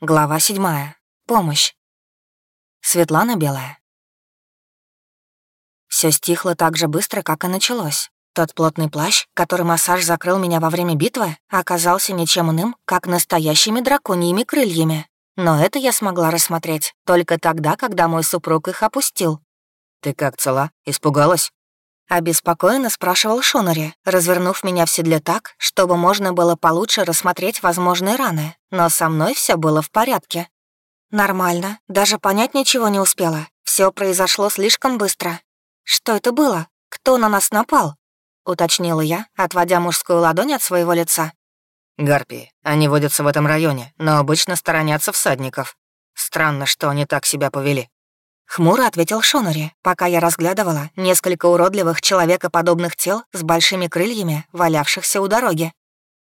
Глава седьмая. Помощь. Светлана Белая. Все стихло так же быстро, как и началось. Тот плотный плащ, который массаж закрыл меня во время битвы, оказался ничем иным, как настоящими драконьими крыльями. Но это я смогла рассмотреть только тогда, когда мой супруг их опустил. «Ты как, цела? Испугалась?» Обеспокоенно спрашивал Шонари, развернув меня в седле так, чтобы можно было получше рассмотреть возможные раны, но со мной все было в порядке. Нормально, даже понять ничего не успела. Все произошло слишком быстро. Что это было? Кто на нас напал? Уточнила я, отводя мужскую ладонь от своего лица. Гарпии. Они водятся в этом районе, но обычно сторонятся всадников. Странно, что они так себя повели. Хмуро ответил Шонари, пока я разглядывала несколько уродливых человекоподобных тел с большими крыльями, валявшихся у дороги.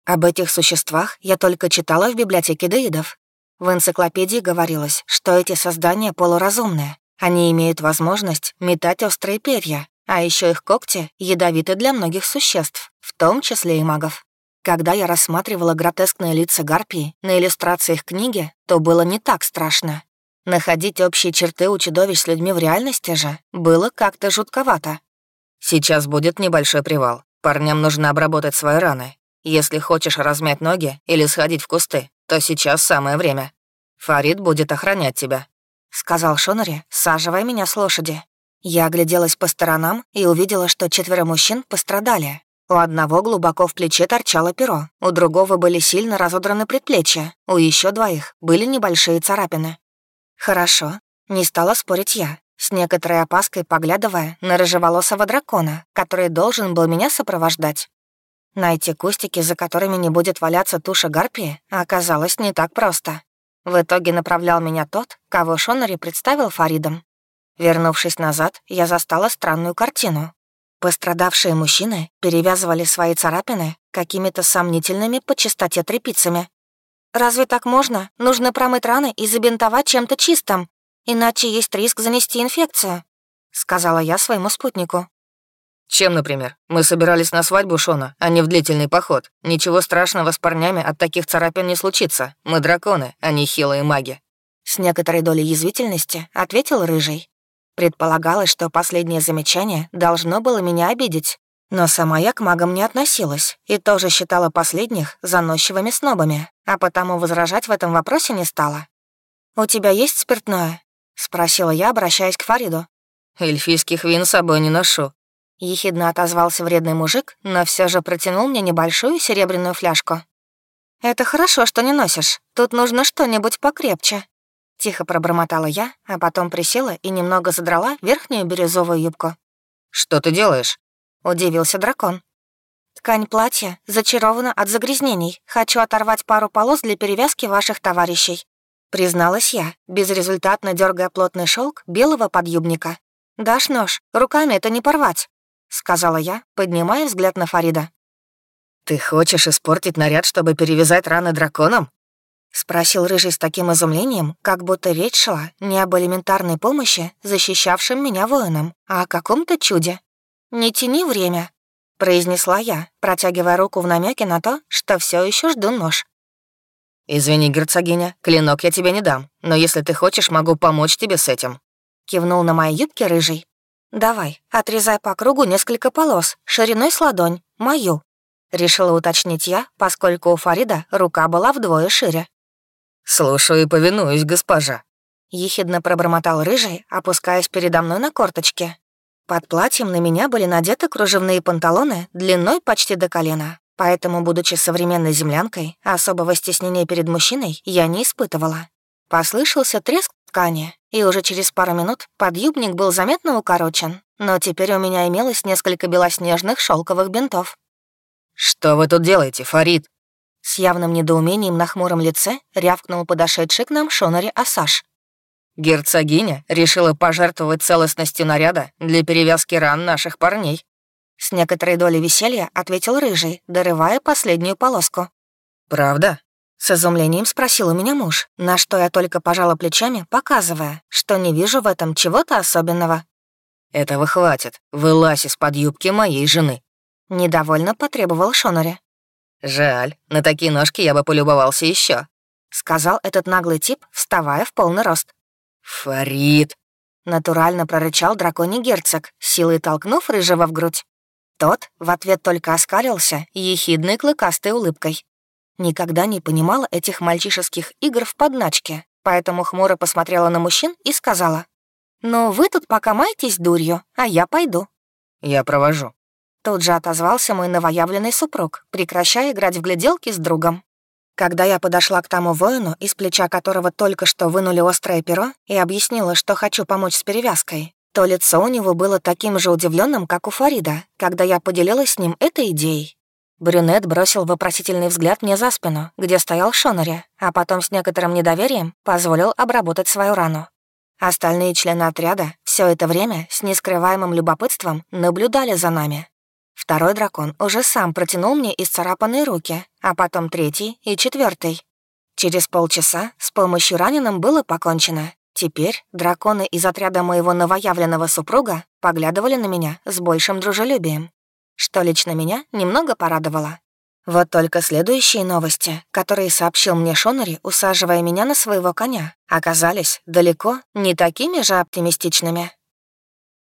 Об этих существах я только читала в библиотеке деидов. В энциклопедии говорилось, что эти создания полуразумные. Они имеют возможность метать острые перья, а еще их когти ядовиты для многих существ, в том числе и магов. Когда я рассматривала гротескные лица гарпии на иллюстрациях книги, то было не так страшно. Находить общие черты у чудовищ с людьми в реальности же было как-то жутковато. Сейчас будет небольшой привал. Парням нужно обработать свои раны. Если хочешь размять ноги или сходить в кусты, то сейчас самое время. Фарид будет охранять тебя», — сказал Шонари, саживая меня с лошади. Я огляделась по сторонам и увидела, что четверо мужчин пострадали. У одного глубоко в плече торчало перо, у другого были сильно разодраны предплечья, у еще двоих были небольшие царапины. «Хорошо», — не стала спорить я, с некоторой опаской поглядывая на рыжеволосого дракона, который должен был меня сопровождать. Найти кустики, за которыми не будет валяться туша гарпии, оказалось не так просто. В итоге направлял меня тот, кого Шонари представил Фаридом. Вернувшись назад, я застала странную картину. Пострадавшие мужчины перевязывали свои царапины какими-то сомнительными по чистоте тряпицами. «Разве так можно? Нужно промыть раны и забинтовать чем-то чистым, иначе есть риск занести инфекцию», — сказала я своему спутнику. «Чем, например? Мы собирались на свадьбу Шона, а не в длительный поход. Ничего страшного с парнями от таких царапин не случится. Мы драконы, а не хилые маги». С некоторой долей язвительности ответил Рыжий. Предполагалось, что последнее замечание должно было меня обидеть, но сама я к магам не относилась и тоже считала последних заносчивыми снобами, а потому возражать в этом вопросе не стала. «У тебя есть спиртное?» — спросила я, обращаясь к Фариду. «Эльфийских вин с собой не ношу». Ехидно отозвался вредный мужик, но все же протянул мне небольшую серебряную фляжку. «Это хорошо, что не носишь. Тут нужно что-нибудь покрепче». Тихо пробормотала я, а потом присела и немного задрала верхнюю бирюзовую юбку. «Что ты делаешь?» — удивился дракон. «Ткань платья зачарована от загрязнений. Хочу оторвать пару полос для перевязки ваших товарищей», — призналась я, безрезультатно дергая плотный шелк белого подъюбника. «Дашь нож, руками это не порвать», — сказала я, поднимая взгляд на Фарида. «Ты хочешь испортить наряд, чтобы перевязать раны драконом?» — спросил Рыжий с таким изумлением, как будто речь шла не об элементарной помощи, защищавшим меня воинам, а о каком-то чуде. «Не тяни время», — произнесла я, протягивая руку в намеке на то, что все еще жду нож. «Извини, герцогиня, клинок я тебе не дам, но если ты хочешь, могу помочь тебе с этим». Кивнул на мои юбки рыжий. «Давай, отрезай по кругу несколько полос, шириной с ладонь, мою». Решила уточнить я, поскольку у Фарида рука была вдвое шире. «Слушаю и повинуюсь, госпожа», — ехидно пробормотал рыжий, опускаясь передо мной на корточки. Под платьем на меня были надеты кружевные панталоны длиной почти до колена, поэтому, будучи современной землянкой, особого стеснения перед мужчиной я не испытывала. Послышался треск ткани, и уже через пару минут подъюбник был заметно укорочен, но теперь у меня имелось несколько белоснежных шелковых бинтов. «Что вы тут делаете, Фарид?» С явным недоумением на хмуром лице рявкнул подошедший к нам Шонари Асаш. Герцогиня решила пожертвовать целостностью наряда для перевязки ран наших парней. С некоторой долей веселья ответил Рыжий, дорывая последнюю полоску. «Правда?» С изумлением спросил у меня муж, на что я только пожала плечами, показывая, что не вижу в этом чего-то особенного. «Этого хватит. Вылазь из-под юбки моей жены». Недовольно потребовал Шонари. «Жаль, на такие ножки я бы полюбовался еще. сказал этот наглый тип, вставая в полный рост. «Фарид!» — натурально прорычал драконий герцог, силой толкнув рыжего в грудь. Тот в ответ только оскалился ехидной клыкастой улыбкой. Никогда не понимала этих мальчишеских игр в подначке, поэтому хмуро посмотрела на мужчин и сказала, «Ну, вы тут пока маетесь дурью, а я пойду». «Я провожу». Тут же отозвался мой новоявленный супруг, прекращая играть в гляделки с другом. Когда я подошла к тому воину, из плеча которого только что вынули острое перо, и объяснила, что хочу помочь с перевязкой, то лицо у него было таким же удивленным, как у Фарида, когда я поделилась с ним этой идеей. Брюнет бросил вопросительный взгляд мне за спину, где стоял Шонари, а потом с некоторым недоверием позволил обработать свою рану. Остальные члены отряда все это время с нескрываемым любопытством наблюдали за нами. Второй дракон уже сам протянул мне исцарапанные руки, а потом третий и четвертый. Через полчаса с помощью раненым было покончено. Теперь драконы из отряда моего новоявленного супруга поглядывали на меня с большим дружелюбием, что лично меня немного порадовало. Вот только следующие новости, которые сообщил мне Шонари, усаживая меня на своего коня, оказались далеко не такими же оптимистичными.